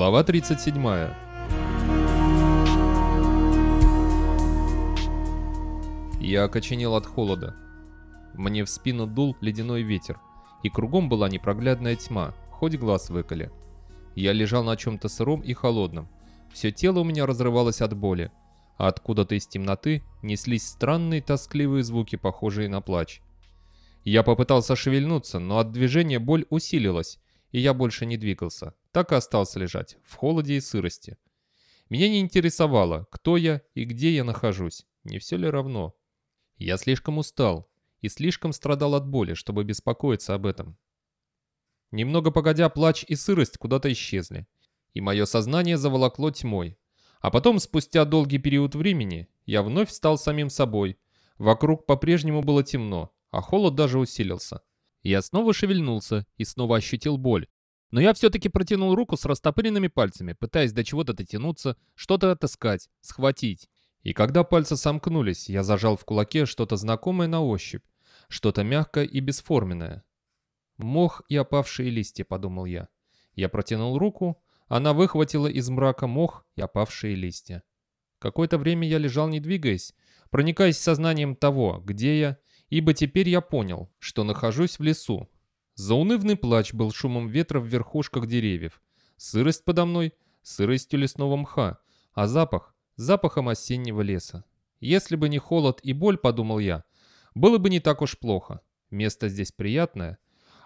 Глава 37. Я окоченел от холода. Мне в спину дул ледяной ветер, и кругом была непроглядная тьма, хоть глаз выколи. Я лежал на чем-то сыром и холодном. Все тело у меня разрывалось от боли, а откуда-то из темноты неслись странные тоскливые звуки, похожие на плач. Я попытался шевельнуться, но от движения боль усилилась, и я больше не двигался, так и остался лежать, в холоде и сырости. Меня не интересовало, кто я и где я нахожусь, не все ли равно. Я слишком устал и слишком страдал от боли, чтобы беспокоиться об этом. Немного погодя, плач и сырость куда-то исчезли, и мое сознание заволокло тьмой. А потом, спустя долгий период времени, я вновь стал самим собой. Вокруг по-прежнему было темно, а холод даже усилился. Я снова шевельнулся и снова ощутил боль. Но я все-таки протянул руку с растопыренными пальцами, пытаясь до чего-то дотянуться, что-то отыскать, схватить. И когда пальцы сомкнулись, я зажал в кулаке что-то знакомое на ощупь, что-то мягкое и бесформенное. «Мох и опавшие листья», — подумал я. Я протянул руку, она выхватила из мрака мох и опавшие листья. Какое-то время я лежал не двигаясь, проникаясь сознанием того, где я ибо теперь я понял, что нахожусь в лесу. Заунывный плач был шумом ветра в верхушках деревьев, сырость подо мной — сыростью лесного мха, а запах — запахом осеннего леса. Если бы не холод и боль, подумал я, было бы не так уж плохо. Место здесь приятное,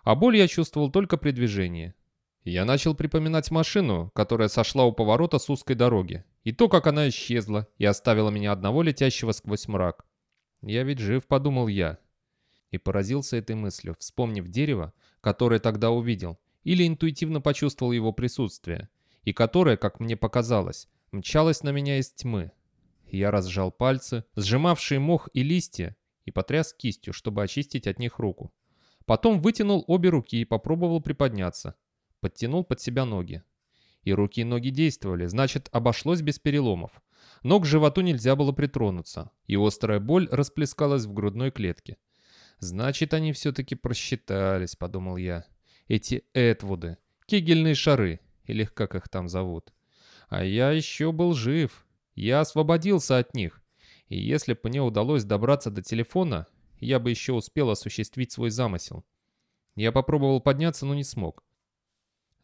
а боль я чувствовал только при движении. Я начал припоминать машину, которая сошла у поворота с узкой дороги, и то, как она исчезла и оставила меня одного летящего сквозь мрак. «Я ведь жив», — подумал я. И поразился этой мыслью, вспомнив дерево, которое тогда увидел, или интуитивно почувствовал его присутствие, и которое, как мне показалось, мчалось на меня из тьмы. Я разжал пальцы, сжимавшие мох и листья, и потряс кистью, чтобы очистить от них руку. Потом вытянул обе руки и попробовал приподняться. Подтянул под себя ноги. И руки и ноги действовали, значит, обошлось без переломов но к животу нельзя было притронуться, и острая боль расплескалась в грудной клетке. «Значит, они все-таки просчитались», — подумал я. «Эти Этвуды, кегельные шары, или как их там зовут. А я еще был жив. Я освободился от них. И если бы мне удалось добраться до телефона, я бы еще успел осуществить свой замысел. Я попробовал подняться, но не смог.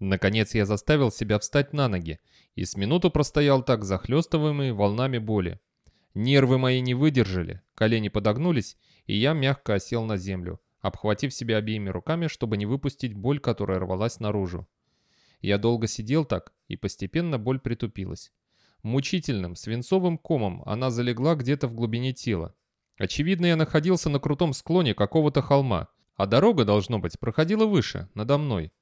Наконец я заставил себя встать на ноги и с минуту простоял так, захлестываемый волнами боли. Нервы мои не выдержали, колени подогнулись, и я мягко осел на землю, обхватив себя обеими руками, чтобы не выпустить боль, которая рвалась наружу. Я долго сидел так, и постепенно боль притупилась. Мучительным, свинцовым комом она залегла где-то в глубине тела. Очевидно, я находился на крутом склоне какого-то холма, а дорога, должно быть, проходила выше, надо мной.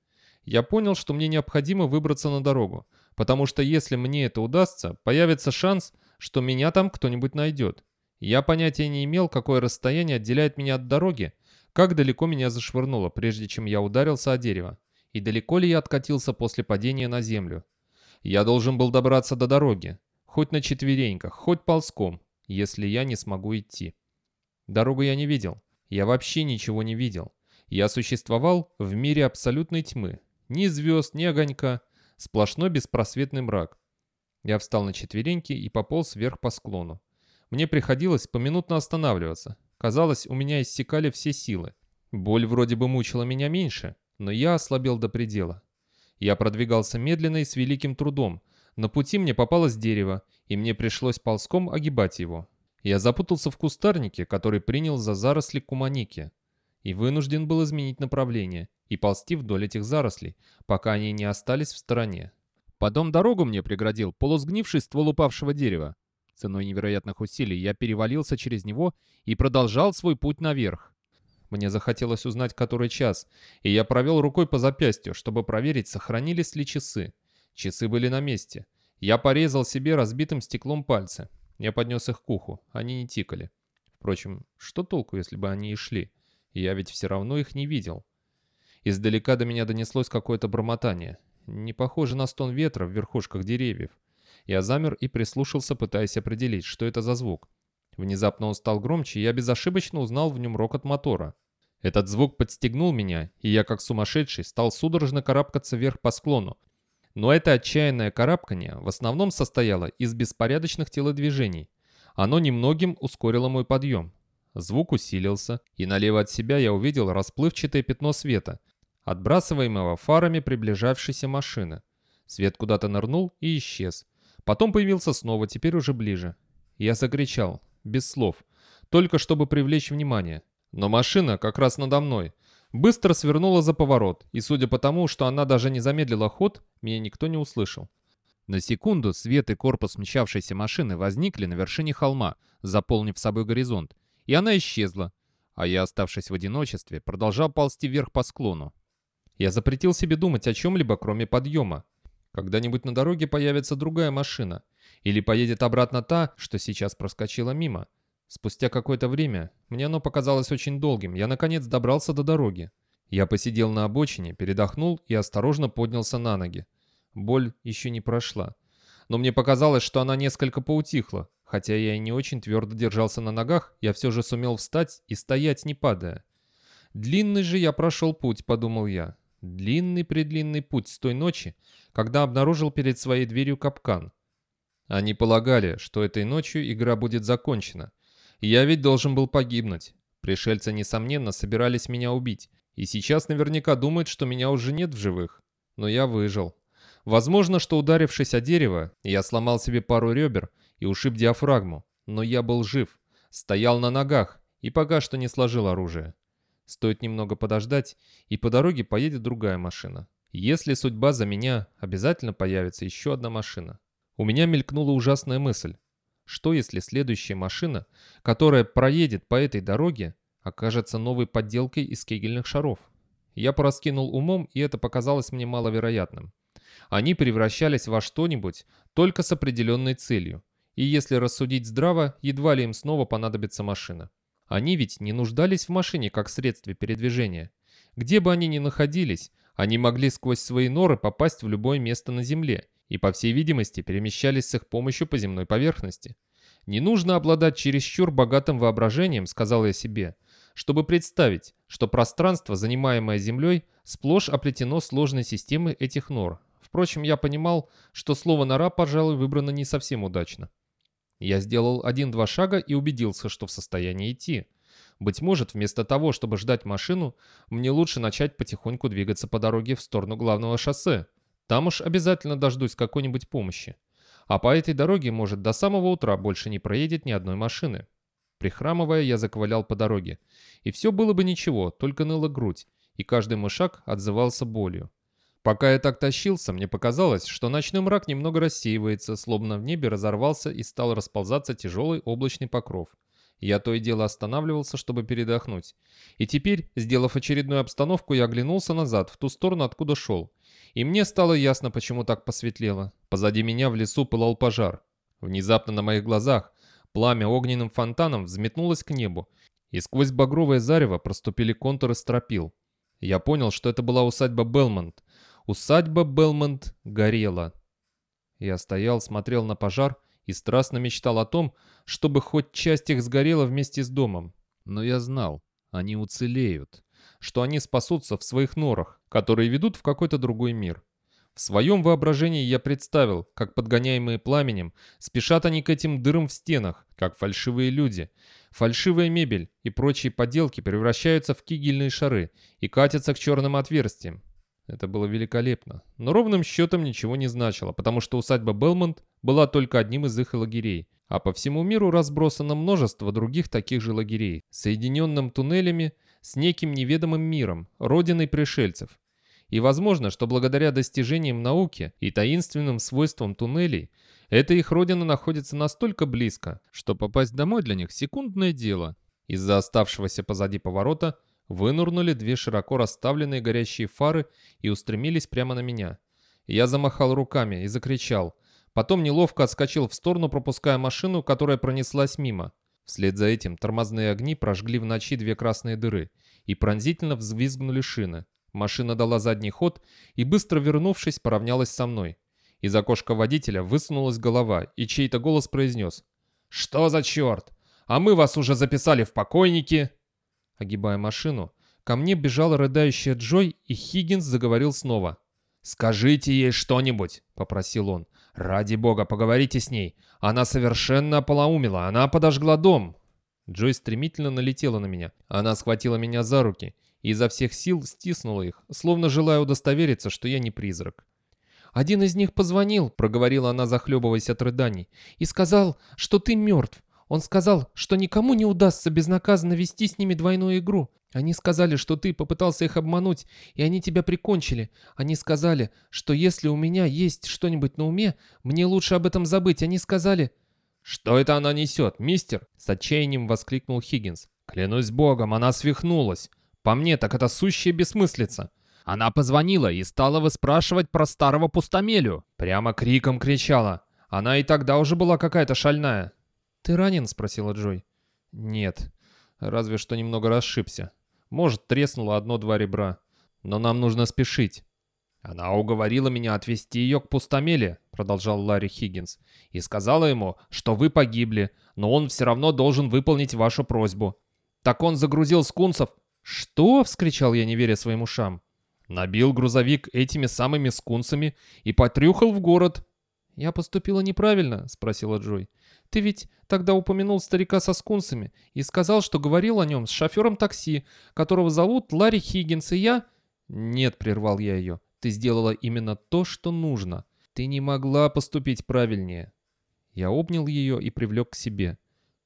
Я понял, что мне необходимо выбраться на дорогу, потому что если мне это удастся, появится шанс, что меня там кто-нибудь найдет. Я понятия не имел, какое расстояние отделяет меня от дороги, как далеко меня зашвырнуло, прежде чем я ударился о дерево, и далеко ли я откатился после падения на землю. Я должен был добраться до дороги, хоть на четвереньках, хоть ползком, если я не смогу идти. Дорогу я не видел, я вообще ничего не видел. Я существовал в мире абсолютной тьмы, ни звезд, ни огонька. Сплошной беспросветный мрак. Я встал на четвереньки и пополз вверх по склону. Мне приходилось поминутно останавливаться. Казалось, у меня иссякали все силы. Боль вроде бы мучила меня меньше, но я ослабел до предела. Я продвигался медленно и с великим трудом. На пути мне попалось дерево, и мне пришлось ползком огибать его. Я запутался в кустарнике, который принял за заросли куманики, и вынужден был изменить направление и ползти вдоль этих зарослей, пока они не остались в стороне. Потом дорогу мне преградил полусгнивший ствол упавшего дерева. Ценой невероятных усилий я перевалился через него и продолжал свой путь наверх. Мне захотелось узнать, который час, и я провел рукой по запястью, чтобы проверить, сохранились ли часы. Часы были на месте. Я порезал себе разбитым стеклом пальцы. Я поднес их к уху, они не тикали. Впрочем, что толку, если бы они и шли? Я ведь все равно их не видел. Издалека до меня донеслось какое-то бормотание. Не похоже на стон ветра в верхушках деревьев. Я замер и прислушался, пытаясь определить, что это за звук. Внезапно он стал громче, и я безошибочно узнал в нем рокот мотора. Этот звук подстегнул меня, и я, как сумасшедший, стал судорожно карабкаться вверх по склону. Но это отчаянное карабканье в основном состояло из беспорядочных телодвижений. Оно немногим ускорило мой подъем. Звук усилился, и налево от себя я увидел расплывчатое пятно света, отбрасываемого фарами приближавшейся машины. Свет куда-то нырнул и исчез. Потом появился снова, теперь уже ближе. Я закричал, без слов, только чтобы привлечь внимание. Но машина как раз надо мной. Быстро свернула за поворот, и судя по тому, что она даже не замедлила ход, меня никто не услышал. На секунду свет и корпус мчавшейся машины возникли на вершине холма, заполнив собой горизонт, и она исчезла, а я, оставшись в одиночестве, продолжал ползти вверх по склону. Я запретил себе думать о чем-либо, кроме подъема. Когда-нибудь на дороге появится другая машина, или поедет обратно та, что сейчас проскочила мимо. Спустя какое-то время, мне оно показалось очень долгим, я наконец добрался до дороги. Я посидел на обочине, передохнул и осторожно поднялся на ноги. Боль еще не прошла. Но мне показалось, что она несколько поутихла. Хотя я и не очень твердо держался на ногах, я все же сумел встать и стоять, не падая. «Длинный же я прошел путь», — подумал я. Длинный-предлинный путь с той ночи, когда обнаружил перед своей дверью капкан. Они полагали, что этой ночью игра будет закончена. Я ведь должен был погибнуть. Пришельцы, несомненно, собирались меня убить. И сейчас наверняка думают, что меня уже нет в живых. Но я выжил. Возможно, что ударившись о дерево, я сломал себе пару ребер и ушиб диафрагму. Но я был жив, стоял на ногах и пока что не сложил оружие. Стоит немного подождать, и по дороге поедет другая машина. Если судьба за меня, обязательно появится еще одна машина. У меня мелькнула ужасная мысль. Что если следующая машина, которая проедет по этой дороге, окажется новой подделкой из кегельных шаров? Я пораскинул умом, и это показалось мне маловероятным. Они превращались во что-нибудь только с определенной целью. И если рассудить здраво, едва ли им снова понадобится машина. Они ведь не нуждались в машине как средстве передвижения. Где бы они ни находились, они могли сквозь свои норы попасть в любое место на Земле и, по всей видимости, перемещались с их помощью по земной поверхности. «Не нужно обладать чересчур богатым воображением», — сказал я себе, чтобы представить, что пространство, занимаемое Землей, сплошь оплетено сложной системой этих нор. Впрочем, я понимал, что слово «нора», пожалуй, выбрано не совсем удачно. Я сделал один-два шага и убедился, что в состоянии идти. Быть может, вместо того, чтобы ждать машину, мне лучше начать потихоньку двигаться по дороге в сторону главного шоссе. Там уж обязательно дождусь какой-нибудь помощи. А по этой дороге, может, до самого утра больше не проедет ни одной машины. Прихрамывая, я заковылял по дороге. И все было бы ничего, только ныла грудь, и каждый мой шаг отзывался болью. Пока я так тащился, мне показалось, что ночной мрак немного рассеивается, словно в небе разорвался и стал расползаться тяжелый облачный покров. Я то и дело останавливался, чтобы передохнуть. И теперь, сделав очередную обстановку, я оглянулся назад, в ту сторону, откуда шел. И мне стало ясно, почему так посветлело. Позади меня в лесу пылал пожар. Внезапно на моих глазах пламя огненным фонтаном взметнулось к небу, и сквозь багровое зарево проступили контуры стропил. Я понял, что это была усадьба Белмонт. Усадьба Белмонт горела. Я стоял, смотрел на пожар и страстно мечтал о том, чтобы хоть часть их сгорела вместе с домом. Но я знал, они уцелеют, что они спасутся в своих норах, которые ведут в какой-то другой мир. В своем воображении я представил, как подгоняемые пламенем, спешат они к этим дырам в стенах, как фальшивые люди. Фальшивая мебель и прочие поделки превращаются в кигельные шары и катятся к черным отверстиям. Это было великолепно, но ровным счетом ничего не значило, потому что усадьба Белмонт была только одним из их лагерей, а по всему миру разбросано множество других таких же лагерей, соединенным туннелями с неким неведомым миром, родиной пришельцев. И возможно, что благодаря достижениям науки и таинственным свойствам туннелей, эта их родина находится настолько близко, что попасть домой для них секундное дело. Из-за оставшегося позади поворота Вынурнули две широко расставленные горящие фары и устремились прямо на меня. Я замахал руками и закричал. Потом неловко отскочил в сторону, пропуская машину, которая пронеслась мимо. Вслед за этим тормозные огни прожгли в ночи две красные дыры и пронзительно взвизгнули шины. Машина дала задний ход и, быстро вернувшись, поравнялась со мной. Из окошка водителя высунулась голова, и чей-то голос произнес. «Что за черт? А мы вас уже записали в покойники!» Огибая машину, ко мне бежала рыдающая Джой, и Хиггинс заговорил снова. «Скажите ей что-нибудь», — попросил он. «Ради бога, поговорите с ней. Она совершенно ополоумела, она подожгла дом». Джой стремительно налетела на меня. Она схватила меня за руки и изо всех сил стиснула их, словно желая удостовериться, что я не призрак. «Один из них позвонил», — проговорила она, захлебываясь от рыданий, «и сказал, что ты мертв. Он сказал, что никому не удастся безнаказанно вести с ними двойную игру. Они сказали, что ты попытался их обмануть, и они тебя прикончили. Они сказали, что если у меня есть что-нибудь на уме, мне лучше об этом забыть. Они сказали...» «Что это она несет, мистер?» — с отчаянием воскликнул Хиггинс. «Клянусь богом, она свихнулась. По мне, так это сущая бессмыслица. Она позвонила и стала выспрашивать про старого пустомелю. Прямо криком кричала. Она и тогда уже была какая-то шальная. «Ты ранен?» — спросила Джой. «Нет. Разве что немного расшибся. Может, треснуло одно-два ребра. Но нам нужно спешить». «Она уговорила меня отвезти ее к пустомеле», — продолжал Ларри Хиггинс, «и сказала ему, что вы погибли, но он все равно должен выполнить вашу просьбу. Так он загрузил скунсов». «Что?» — вскричал я, не веря своим ушам. Набил грузовик этими самыми скунсами и потрюхал в город. «Я поступила неправильно?» — спросила Джой. «Ты ведь тогда упомянул старика со скунсами и сказал, что говорил о нем с шофером такси, которого зовут Ларри Хиггинс, и я...» «Нет», — прервал я ее, — «ты сделала именно то, что нужно. Ты не могла поступить правильнее». Я обнял ее и привлек к себе.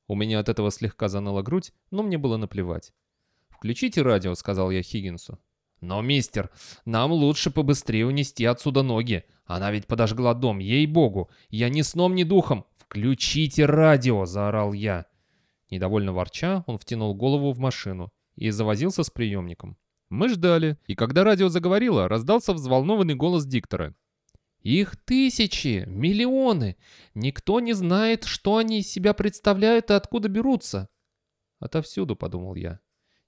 У меня от этого слегка заныла грудь, но мне было наплевать. «Включите радио», — сказал я Хиггинсу. «Но, мистер, нам лучше побыстрее унести отсюда ноги. Она ведь подожгла дом, ей-богу. Я ни сном, ни духом. Включите радио!» — заорал я. Недовольно ворча, он втянул голову в машину и завозился с приемником. Мы ждали, и когда радио заговорило, раздался взволнованный голос диктора. «Их тысячи, миллионы! Никто не знает, что они из себя представляют и откуда берутся!» «Отовсюду», — подумал я.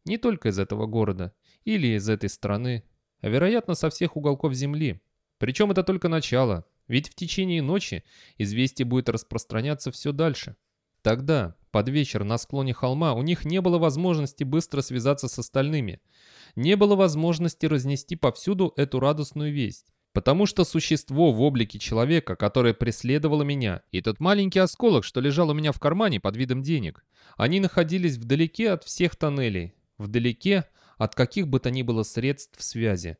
«Не только из этого города или из этой страны, а вероятно со всех уголков Земли. Причем это только начало, ведь в течение ночи известие будет распространяться все дальше. Тогда, под вечер на склоне холма, у них не было возможности быстро связаться с остальными. Не было возможности разнести повсюду эту радостную весть. Потому что существо в облике человека, которое преследовало меня, и тот маленький осколок, что лежал у меня в кармане под видом денег, они находились вдалеке от всех тоннелей, вдалеке от каких бы то ни было средств связи.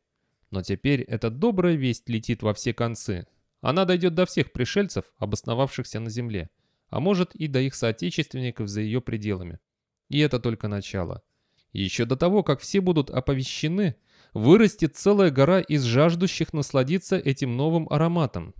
Но теперь эта добрая весть летит во все концы. Она дойдет до всех пришельцев, обосновавшихся на Земле, а может и до их соотечественников за ее пределами. И это только начало. Еще до того, как все будут оповещены, вырастет целая гора из жаждущих насладиться этим новым ароматом.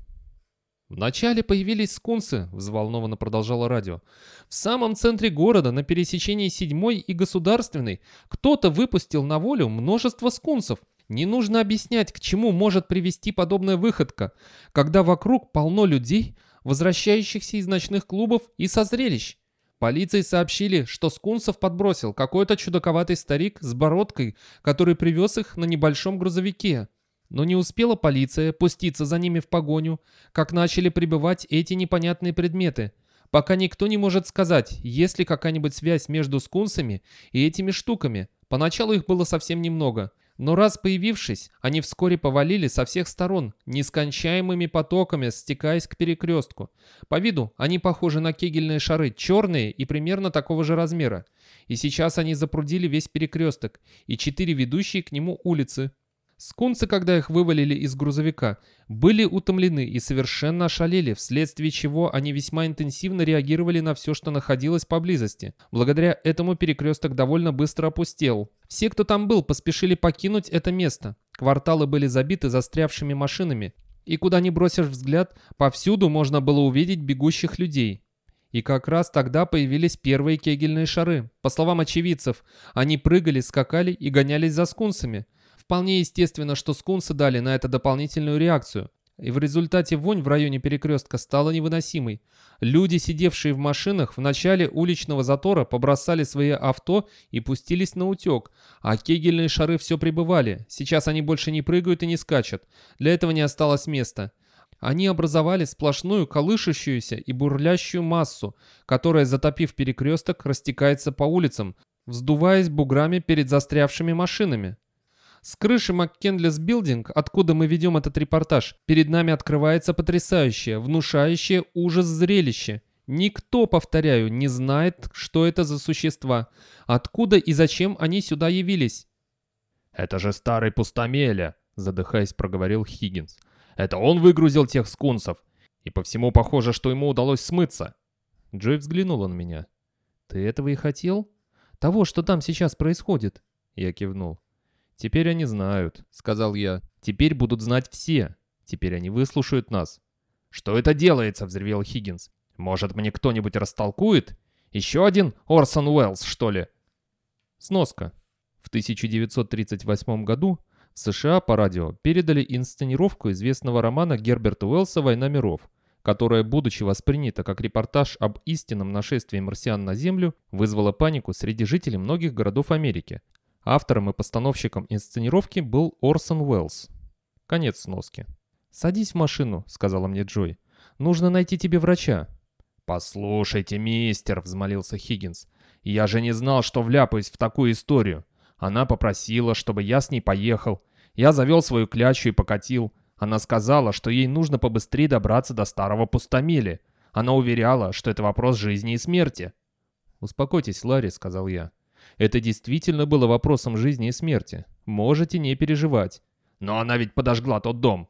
«Вначале появились скунсы», — взволнованно продолжало радио. «В самом центре города, на пересечении седьмой и государственной, кто-то выпустил на волю множество скунсов. Не нужно объяснять, к чему может привести подобная выходка, когда вокруг полно людей, возвращающихся из ночных клубов и со зрелищ. Полиции сообщили, что скунсов подбросил какой-то чудаковатый старик с бородкой, который привез их на небольшом грузовике. Но не успела полиция пуститься за ними в погоню, как начали прибывать эти непонятные предметы. Пока никто не может сказать, есть ли какая-нибудь связь между скунсами и этими штуками. Поначалу их было совсем немного. Но раз появившись, они вскоре повалили со всех сторон, нескончаемыми потоками, стекаясь к перекрестку. По виду они похожи на кегельные шары, черные и примерно такого же размера. И сейчас они запрудили весь перекресток и четыре ведущие к нему улицы, Скунсы, когда их вывалили из грузовика, были утомлены и совершенно ошалели, вследствие чего они весьма интенсивно реагировали на все, что находилось поблизости. Благодаря этому перекресток довольно быстро опустел. Все, кто там был, поспешили покинуть это место. Кварталы были забиты застрявшими машинами, и куда ни бросишь взгляд, повсюду можно было увидеть бегущих людей. И как раз тогда появились первые кегельные шары. По словам очевидцев, они прыгали, скакали и гонялись за скунсами. Вполне естественно, что скунсы дали на это дополнительную реакцию. И в результате вонь в районе перекрестка стала невыносимой. Люди, сидевшие в машинах, в начале уличного затора побросали свои авто и пустились на утек, а кегельные шары все прибывали. Сейчас они больше не прыгают и не скачут. Для этого не осталось места. Они образовали сплошную колышущуюся и бурлящую массу, которая, затопив перекресток, растекается по улицам, вздуваясь буграми перед застрявшими машинами. С крыши МакКендлес Билдинг, откуда мы ведем этот репортаж, перед нами открывается потрясающее, внушающее ужас зрелище. Никто, повторяю, не знает, что это за существа, откуда и зачем они сюда явились. «Это же старый пустомеля», — задыхаясь, проговорил Хиггинс. «Это он выгрузил тех скунсов, и по всему похоже, что ему удалось смыться». Джой взглянула на меня. «Ты этого и хотел? Того, что там сейчас происходит?» Я кивнул. «Теперь они знают», — сказал я. «Теперь будут знать все. Теперь они выслушают нас». «Что это делается?» — взревел Хиггинс. «Может, мне кто-нибудь растолкует? Еще один Орсон Уэллс, что ли?» Сноска. В 1938 году в США по радио передали инсценировку известного романа Герберта Уэллса «Война миров», которая, будучи воспринята как репортаж об истинном нашествии марсиан на Землю, вызвала панику среди жителей многих городов Америки, Автором и постановщиком инсценировки был Орсон Уэллс. Конец сноски. «Садись в машину», — сказала мне Джой. «Нужно найти тебе врача». «Послушайте, мистер», — взмолился Хиггинс. «Я же не знал, что вляпаюсь в такую историю. Она попросила, чтобы я с ней поехал. Я завел свою клячу и покатил. Она сказала, что ей нужно побыстрее добраться до старого пустомели. Она уверяла, что это вопрос жизни и смерти». «Успокойтесь, Ларри», — сказал я. Это действительно было вопросом жизни и смерти. Можете не переживать. Но она ведь подожгла тот дом.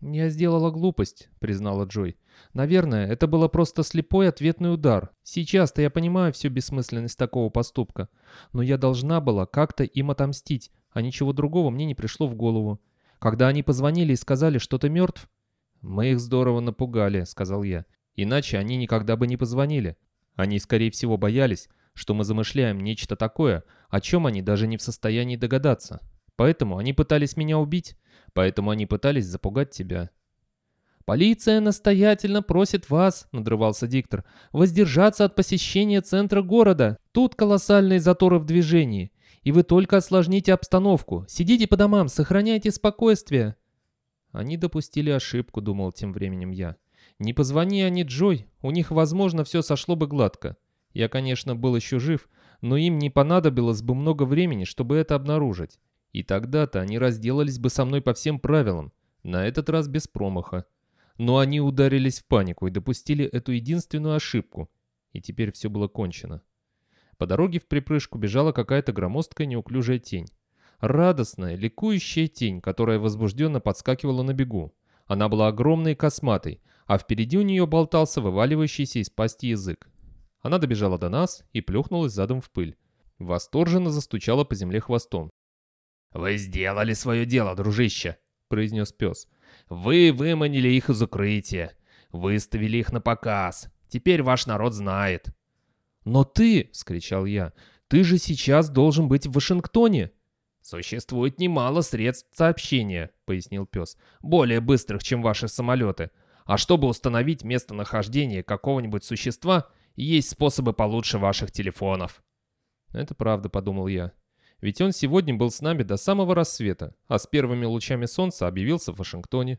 «Я сделала глупость», — признала Джой. «Наверное, это было просто слепой ответный удар. Сейчас-то я понимаю всю бессмысленность такого поступка. Но я должна была как-то им отомстить, а ничего другого мне не пришло в голову. Когда они позвонили и сказали, что ты мертв...» «Мы их здорово напугали», — сказал я. «Иначе они никогда бы не позвонили. Они, скорее всего, боялись, что мы замышляем нечто такое, о чем они даже не в состоянии догадаться. Поэтому они пытались меня убить, поэтому они пытались запугать тебя. «Полиция настоятельно просит вас», — надрывался диктор, — «воздержаться от посещения центра города. Тут колоссальные заторы в движении, и вы только осложните обстановку. Сидите по домам, сохраняйте спокойствие». Они допустили ошибку, думал тем временем я. Не позвони они Джой, у них, возможно, все сошло бы гладко. Я, конечно, был еще жив, но им не понадобилось бы много времени, чтобы это обнаружить. И тогда-то они разделались бы со мной по всем правилам, на этот раз без промаха. Но они ударились в панику и допустили эту единственную ошибку. И теперь все было кончено. По дороге в припрыжку бежала какая-то громоздкая неуклюжая тень. Радостная, ликующая тень, которая возбужденно подскакивала на бегу. Она была огромной и косматой, а впереди у нее болтался вываливающийся из пасти язык. Она добежала до нас и плюхнулась задом в пыль. Восторженно застучала по земле хвостом. «Вы сделали свое дело, дружище!» — произнес пес. «Вы выманили их из укрытия. Выставили их на показ. Теперь ваш народ знает». «Но ты!» — вскричал я. «Ты же сейчас должен быть в Вашингтоне!» «Существует немало средств сообщения», — пояснил пес. «Более быстрых, чем ваши самолеты. А чтобы установить местонахождение какого-нибудь существа, есть способы получше ваших телефонов». «Это правда», — подумал я. «Ведь он сегодня был с нами до самого рассвета, а с первыми лучами солнца объявился в Вашингтоне».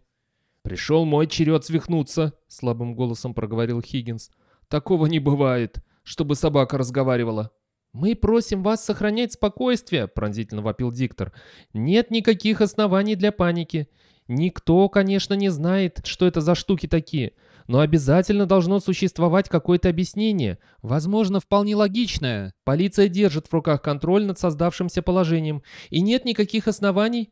«Пришел мой черед свихнуться», — слабым голосом проговорил Хиггинс. «Такого не бывает, чтобы собака разговаривала». «Мы просим вас сохранять спокойствие», — пронзительно вопил диктор. «Нет никаких оснований для паники. Никто, конечно, не знает, что это за штуки такие но обязательно должно существовать какое-то объяснение, возможно, вполне логичное. Полиция держит в руках контроль над создавшимся положением, и нет никаких оснований.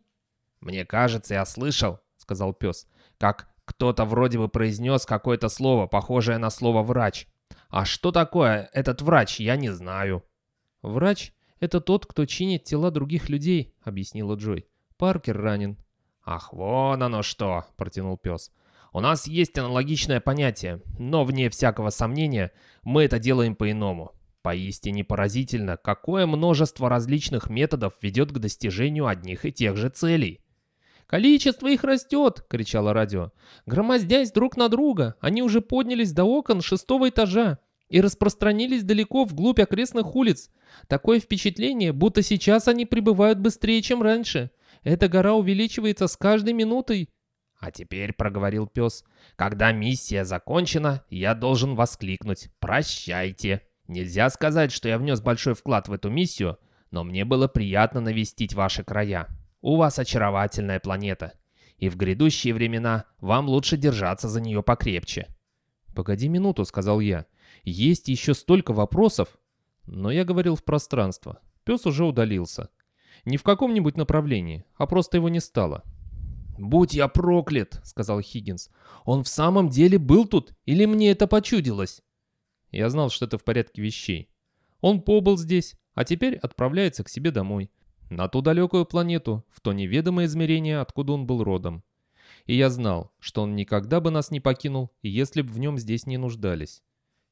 «Мне кажется, я слышал», — сказал пес, — «как кто-то вроде бы произнес какое-то слово, похожее на слово «врач». А что такое этот врач, я не знаю». «Врач — это тот, кто чинит тела других людей», — объяснила Джой. «Паркер ранен». «Ах, вон оно что!» — протянул пес. У нас есть аналогичное понятие, но вне всякого сомнения мы это делаем по-иному. Поистине поразительно, какое множество различных методов ведет к достижению одних и тех же целей. «Количество их растет!» — кричало радио. «Громоздясь друг на друга, они уже поднялись до окон шестого этажа и распространились далеко вглубь окрестных улиц. Такое впечатление, будто сейчас они прибывают быстрее, чем раньше. Эта гора увеличивается с каждой минутой. «А теперь», — проговорил пес, — «когда миссия закончена, я должен воскликнуть «Прощайте». Нельзя сказать, что я внес большой вклад в эту миссию, но мне было приятно навестить ваши края. У вас очаровательная планета. И в грядущие времена вам лучше держаться за нее покрепче». «Погоди минуту», — сказал я. «Есть еще столько вопросов». Но я говорил в пространство. Пес уже удалился. Не в каком-нибудь направлении, а просто его не стало. «Будь я проклят!» — сказал Хиггинс. «Он в самом деле был тут? Или мне это почудилось?» Я знал, что это в порядке вещей. Он побыл здесь, а теперь отправляется к себе домой. На ту далекую планету, в то неведомое измерение, откуда он был родом. И я знал, что он никогда бы нас не покинул, если бы в нем здесь не нуждались.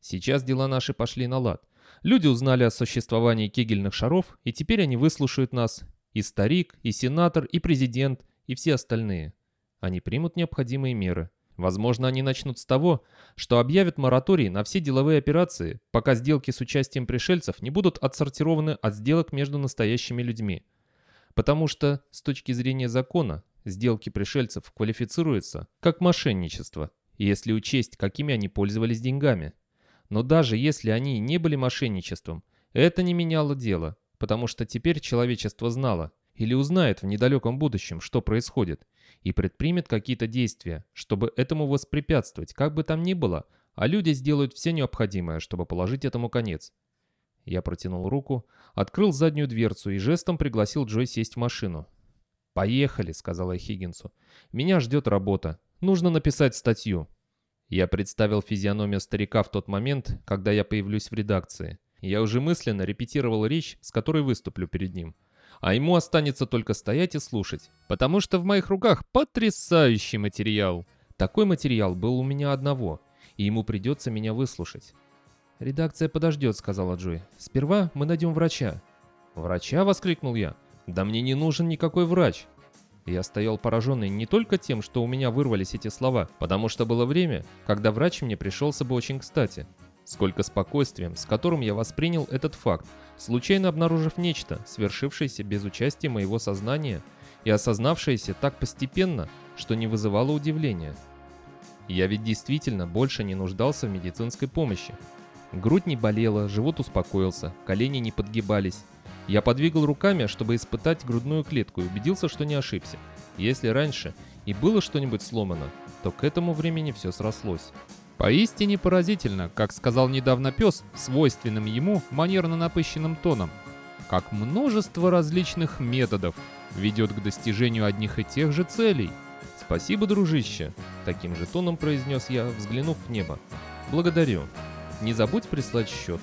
Сейчас дела наши пошли на лад. Люди узнали о существовании кегельных шаров, и теперь они выслушают нас. И старик, и сенатор, и президент, и все остальные. Они примут необходимые меры. Возможно, они начнут с того, что объявят мораторий на все деловые операции, пока сделки с участием пришельцев не будут отсортированы от сделок между настоящими людьми. Потому что, с точки зрения закона, сделки пришельцев квалифицируются как мошенничество, если учесть, какими они пользовались деньгами. Но даже если они не были мошенничеством, это не меняло дело, потому что теперь человечество знало или узнает в недалеком будущем, что происходит, и предпримет какие-то действия, чтобы этому воспрепятствовать, как бы там ни было, а люди сделают все необходимое, чтобы положить этому конец. Я протянул руку, открыл заднюю дверцу и жестом пригласил Джой сесть в машину. «Поехали», — сказала я Хиггинсу. «Меня ждет работа. Нужно написать статью». Я представил физиономию старика в тот момент, когда я появлюсь в редакции. Я уже мысленно репетировал речь, с которой выступлю перед ним. А ему останется только стоять и слушать, потому что в моих руках потрясающий материал. Такой материал был у меня одного, и ему придется меня выслушать. «Редакция подождет», — сказала Джой. «Сперва мы найдем врача». «Врача?» — воскликнул я. «Да мне не нужен никакой врач. Я стоял пораженный не только тем, что у меня вырвались эти слова, потому что было время, когда врач мне пришелся бы очень кстати. Сколько спокойствием, с которым я воспринял этот факт, случайно обнаружив нечто, свершившееся без участия моего сознания и осознавшееся так постепенно, что не вызывало удивления. Я ведь действительно больше не нуждался в медицинской помощи. Грудь не болела, живот успокоился, колени не подгибались, я подвигал руками, чтобы испытать грудную клетку и убедился, что не ошибся. Если раньше и было что-нибудь сломано, то к этому времени все срослось. Поистине поразительно, как сказал недавно пес, свойственным ему манерно напыщенным тоном, как множество различных методов ведет к достижению одних и тех же целей. «Спасибо, дружище», — таким же тоном произнес я, взглянув в небо. «Благодарю. Не забудь прислать счет».